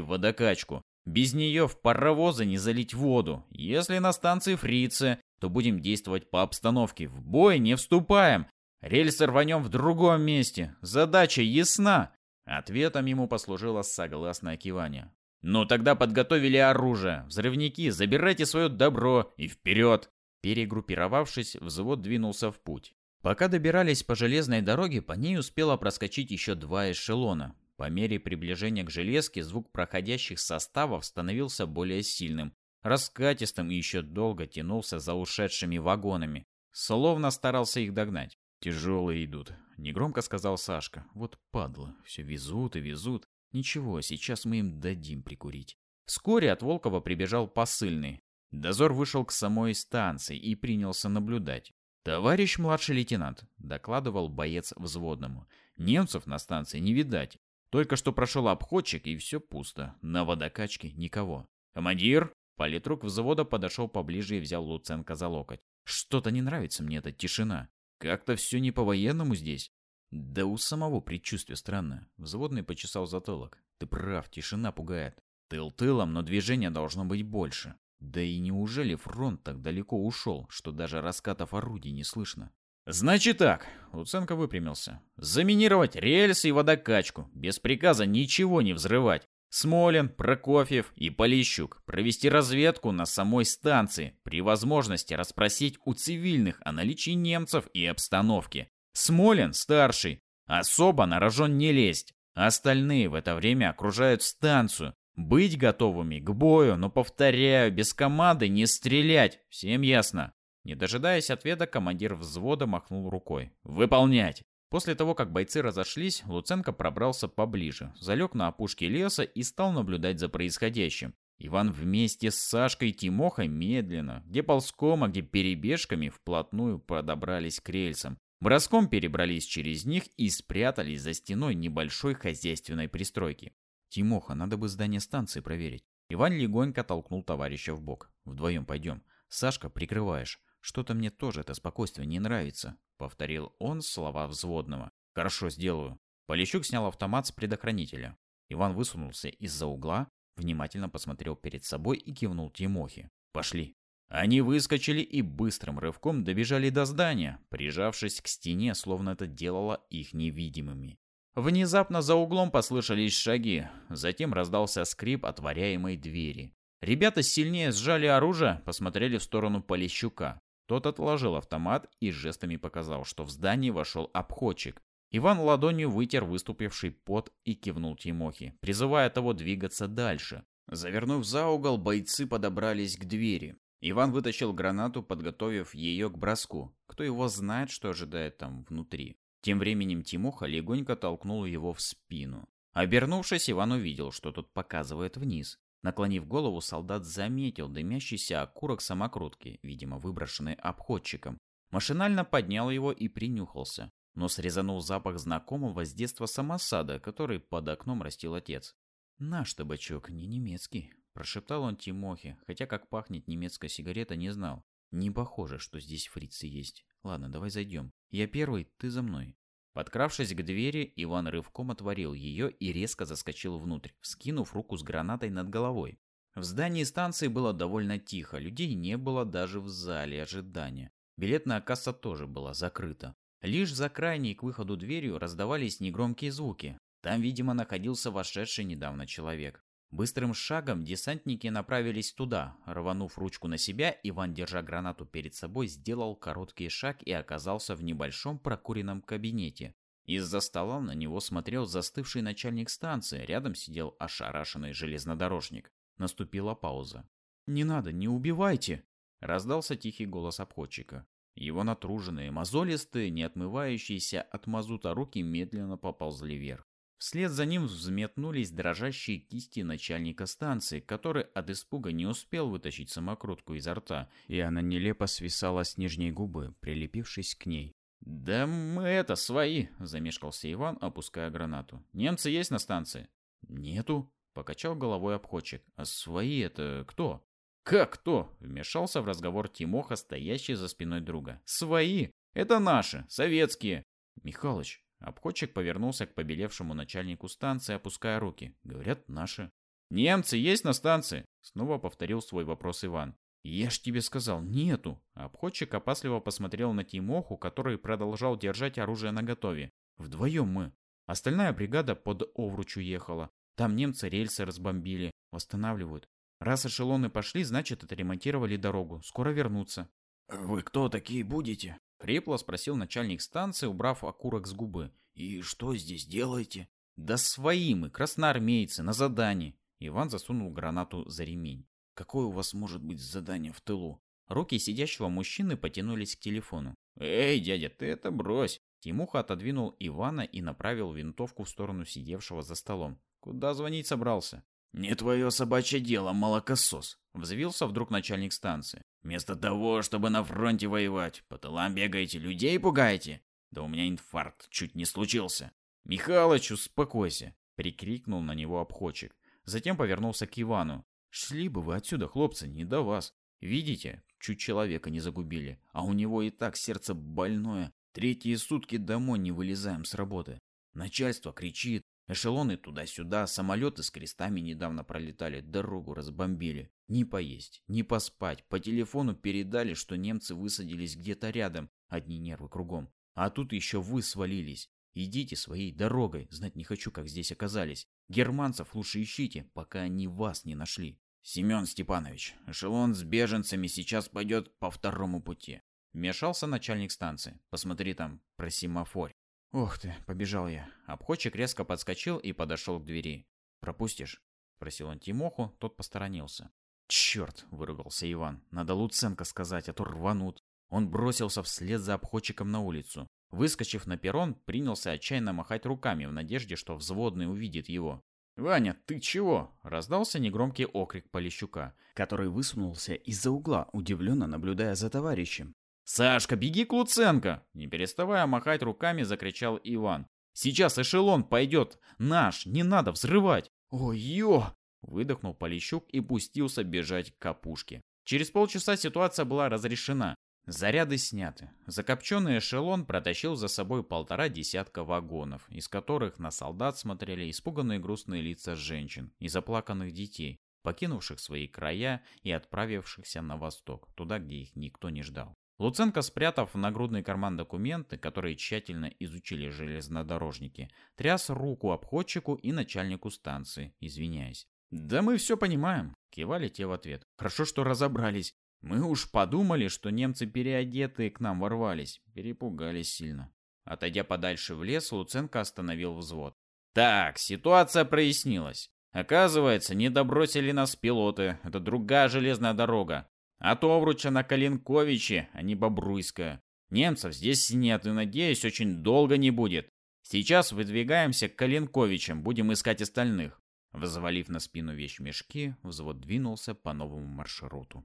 водокачку. Без нее в паровозы не залить воду. Если на станции фрицы, то будем действовать по обстановке. В бой не вступаем. Рельсы рванем в другом месте. Задача ясна. Ответом ему послужило согласное кивание. «Ну тогда подготовили оружие. Взрывники, забирайте свое добро и вперед!» Перегруппировавшись, взвод двинулся в путь. Пока добирались по железной дороге, по ней успело проскочить еще два эшелона. По мере приближения к железке звук проходящих составов становился более сильным, раскатистым и еще долго тянулся за ушедшими вагонами, словно старался их догнать. «Тяжелые идут», — негромко сказал Сашка. «Вот падла, все везут и везут. Ничего, сейчас мы им дадим прикурить». Вскоре от Волкова прибежал посыльный. Дозор вышел к самой станции и принялся наблюдать. «Товарищ младший лейтенант», — докладывал боец взводному, — «немцев на станции не видать. Только что прошел обходчик, и все пусто. На водокачке никого. «Командир!» Политрук взвода подошел поближе и взял Луценко за локоть. «Что-то не нравится мне эта тишина. Как-то все не по-военному здесь». «Да у самого предчувствие странное». Взводный почесал затылок. «Ты прав, тишина пугает. Тыл тылом, но движения должно быть больше. Да и неужели фронт так далеко ушел, что даже раскатов орудий не слышно? «Значит так», — Луценко выпрямился. «Заминировать рельсы и водокачку. Без приказа ничего не взрывать. Смолин, Прокофьев и Полищук провести разведку на самой станции, при возможности расспросить у цивильных о наличии немцев и обстановке. Смолин, старший, особо на рожон не лезть. Остальные в это время окружают станцию. Быть готовыми к бою, но, повторяю, без команды не стрелять. Всем ясно? Не дожидаясь ответа, командир взвода махнул рукой. «Выполнять!» После того, как бойцы разошлись, Луценко пробрался поближе, залег на опушке леса и стал наблюдать за происходящим. Иван вместе с Сашкой и Тимохой медленно, где ползком, а где перебежками, вплотную подобрались к рельсам. Броском перебрались через них и спрятались за стеной небольшой хозяйственной пристройки. «Тимоха, надо бы здание станции проверить». Иван легонько толкнул товарища в бок. «Вдвоем пойдем. Сашка, прикрываешь. Что-то мне тоже это спокойствие не нравится», — повторил он слова взводного. «Хорошо, сделаю». Полищук снял автомат с предохранителя. Иван высунулся из-за угла, внимательно посмотрел перед собой и кивнул Тимохе. «Пошли». Они выскочили и быстрым рывком добежали до здания, прижавшись к стене, словно это делало их невидимыми. Внезапно за углом послышались шаги, затем раздался скрип отворяемой двери. Ребята сильнее сжали оружие, посмотрели в сторону Полищука. Тот отложил автомат и жестами показал, что в здание вошел обходчик. Иван ладонью вытер выступивший пот и кивнул Тимохе, призывая того двигаться дальше. Завернув за угол, бойцы подобрались к двери. Иван вытащил гранату, подготовив ее к броску. Кто его знает, что ожидает там внутри. Тем временем Тимоха легонько толкнул его в спину. Обернувшись, Иван увидел, что тот показывает вниз. Наклонив голову, солдат заметил дымящийся окурок самокрутки, видимо, выброшенный обходчиком. Машинально поднял его и принюхался. Но срезанул запах знакомого с детства самосада, который под окном растил отец. «Наш табачок, не немецкий», – прошептал он Тимохе, хотя как пахнет немецкая сигарета не знал. «Не похоже, что здесь фрицы есть. Ладно, давай зайдем. Я первый, ты за мной». Подкравшись к двери, Иван рывком отворил ее и резко заскочил внутрь, вскинув руку с гранатой над головой. В здании станции было довольно тихо, людей не было даже в зале ожидания. Билетная касса тоже была закрыта. Лишь за крайней к выходу дверью раздавались негромкие звуки. Там, видимо, находился вошедший недавно человек. Быстрым шагом десантники направились туда. Рванув ручку на себя, Иван, держа гранату перед собой, сделал короткий шаг и оказался в небольшом прокуренном кабинете. Из-за стола на него смотрел застывший начальник станции, рядом сидел ошарашенный железнодорожник. Наступила пауза. «Не надо, не убивайте!» Раздался тихий голос обходчика. Его натруженные, мозолистые, не отмывающиеся от мазута руки медленно поползли вверх. Вслед за ним взметнулись дрожащие кисти начальника станции, который от испуга не успел вытащить самокрутку изо рта, и она нелепо свисала с нижней губы, прилепившись к ней. «Да мы это, свои!» – замешкался Иван, опуская гранату. «Немцы есть на станции?» «Нету», – покачал головой обходчик. «А свои это кто?» «Как кто?» – вмешался в разговор Тимоха, стоящий за спиной друга. «Свои! Это наши, советские!» «Михалыч!» – обходчик повернулся к побелевшему начальнику станции, опуская руки. «Говорят, наши». «Немцы есть на станции?» – снова повторил свой вопрос Иван. «Я ж тебе сказал, нету!» Обходчик опасливо посмотрел на Тимоху, который продолжал держать оружие наготове. «Вдвоем мы. Остальная бригада под Овруч уехала. Там немцы рельсы разбомбили. Восстанавливают. Раз эшелоны пошли, значит, отремонтировали дорогу. Скоро вернутся». «Вы кто такие будете?» Хрипло спросил начальник станции, убрав окурок с губы. «И что здесь делаете?» «Да свои мы, красноармейцы, на задании». Иван засунул гранату за ремень. Какое у вас может быть задание в тылу? Руки сидящего мужчины потянулись к телефону. «Эй, дядя, ты это брось!» Тимуха отодвинул Ивана и направил винтовку в сторону сидевшего за столом. «Куда звонить собрался?» «Не твое собачье дело, молокосос!» Взвился вдруг начальник станции. «Вместо того, чтобы на фронте воевать, по тылам бегаете, людей пугаете? Да у меня инфаркт чуть не случился!» «Михалыч, успокойся!» Прикрикнул на него обходчик. Затем повернулся к Ивану. Шли бы вы отсюда, хлопцы, не до вас. Видите, чуть человека не загубили, а у него и так сердце больное. Третьи сутки домой не вылезаем с работы. Начальство кричит, эшелоны туда-сюда, самолеты с крестами недавно пролетали, дорогу разбомбили. Не поесть, не поспать, по телефону передали, что немцы высадились где-то рядом, одни нервы кругом. А тут еще вы свалились. Идите своей дорогой, знать не хочу, как здесь оказались. Германцев лучше ищите, пока они вас не нашли. Семен Степанович, эшелон с беженцами сейчас пойдет по второму пути. Вмешался начальник станции. Посмотри там, про семафорь. Ох ты, побежал я. Обходчик резко подскочил и подошел к двери. Пропустишь? Спросил он Тимоху, тот посторонился. Черт, выругался Иван. Надо Луценко сказать, а то рванут. Он бросился вслед за обходчиком на улицу. Выскочив на перрон, принялся отчаянно махать руками в надежде, что взводный увидит его. «Ваня, ты чего?» – раздался негромкий окрик Полищука, который высунулся из-за угла, удивленно наблюдая за товарищем. «Сашка, беги к Луценко!» – не переставая махать руками, закричал Иван. «Сейчас эшелон пойдет! Наш! Не надо взрывать!» «Ой-ё!» – выдохнул Полищук и пустился бежать к капушке. Через полчаса ситуация была разрешена. Заряды сняты. Закопченный эшелон протащил за собой полтора десятка вагонов, из которых на солдат смотрели испуганные грустные лица женщин и заплаканных детей, покинувших свои края и отправившихся на восток, туда, где их никто не ждал. Луценко, спрятав в нагрудный карман документы, которые тщательно изучили железнодорожники, тряс руку обходчику и начальнику станции, извиняясь. «Да мы все понимаем», — кивали те в ответ. «Хорошо, что разобрались. Мы уж подумали, что немцы переодетые к нам ворвались. Перепугались сильно. Отойдя подальше в лес, Луценко остановил взвод. Так, ситуация прояснилась. Оказывается, не добросили нас пилоты. Это другая железная дорога. А Товруча на Калинковиче, а не Бобруйская. Немцев здесь нет и, надеюсь, очень долго не будет. Сейчас выдвигаемся к Калинковичам, будем искать остальных. Взвалив на спину вещмешки, взвод двинулся по новому маршруту.